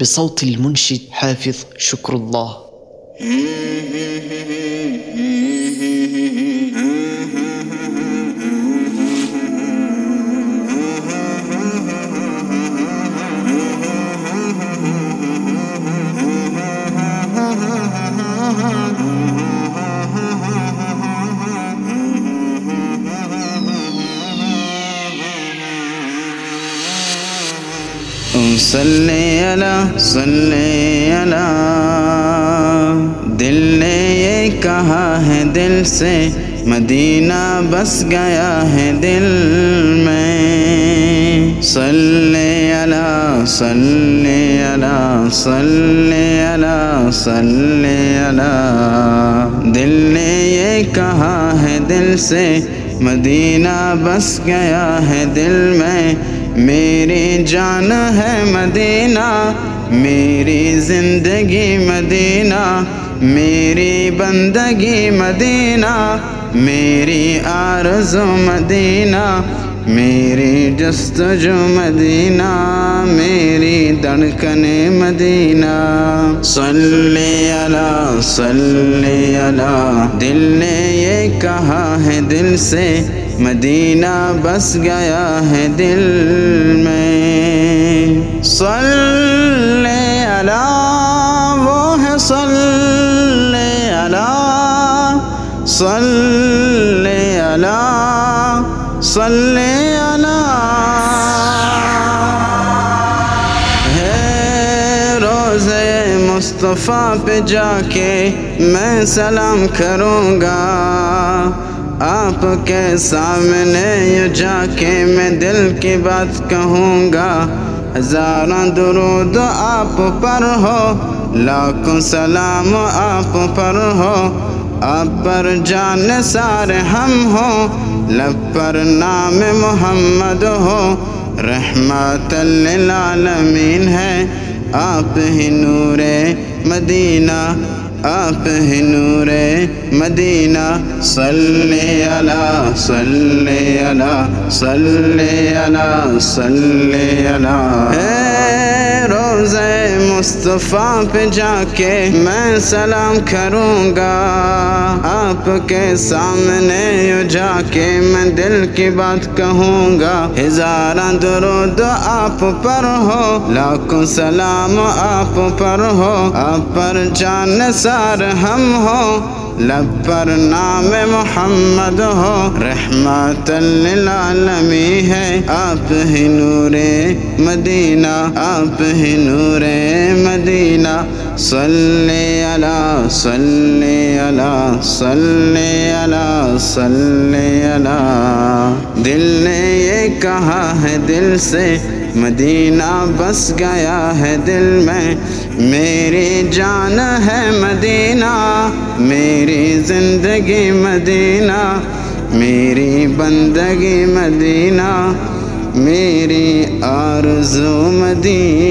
بصوت المنشد حافظ شكر الله. صلی علی، صلی دل نے یہ کہا ہے دل سے، مدینہ بس گیا ہے دل میں. صلی علی صلی علی صلی علی صلی علی. دل نے یہ کہا ہے دل سے، مدینہ بس گیا ہے دل میں. میری جان ہے مدینہ میری زندگی مدینہ میری بندگی مدینہ میری آرزو مدینہ میری جستجو مدینہ، میری دڑکن مدینہ۔ صلی علی صلی علی دل نے یہ کہا ہے دل سے، مدینہ بس گیا ہے دل میں۔ صلی علی وہ ہے صلی علی صلی علی صلی روزے مصطفیٰ پہ جا کے میں سلام کروں گا۔ آپ کے سامنے یوں جا کے میں دل کی بات کہوں گا۔ ہزاروں درود آپ پر ہو، لاکھوں سلام آپ پر ہو۔ آپ پر جان سارے ہم ہو لب پر نام محمد ہو۔ رحمت للعالمین ہے۔ آپ ہی نور مدینہ، آپ ہی نور مدینہ، صلی علی صلی علی صلی علی صلی علی اے روزے مصطفیٰ پہ جا کے میں سلام کروں گا۔ آپ کے سامنے جا کے میں دل کی بات کہوں گا۔ ہزاراں درود آپ پر ہو، لاکھوں سلام آپ پر ہو۔ آپ پر جان سار ہم ہو، لب پر نام محمد ہو۔ رحمت للعالمی ہے، آپ ہی نور مدینہ، آپ ہی نور مدینہ، صلی علی صلی علی صلی علی صلی علی۔ دل نے یہ کہا ہے دل سے، مدینہ بس گیا ہے دل میں۔ میری جان ہے مدینہ، میری زندگی مدینہ۔ میری بندگی مدینہ۔ میری آرزو مدینہ۔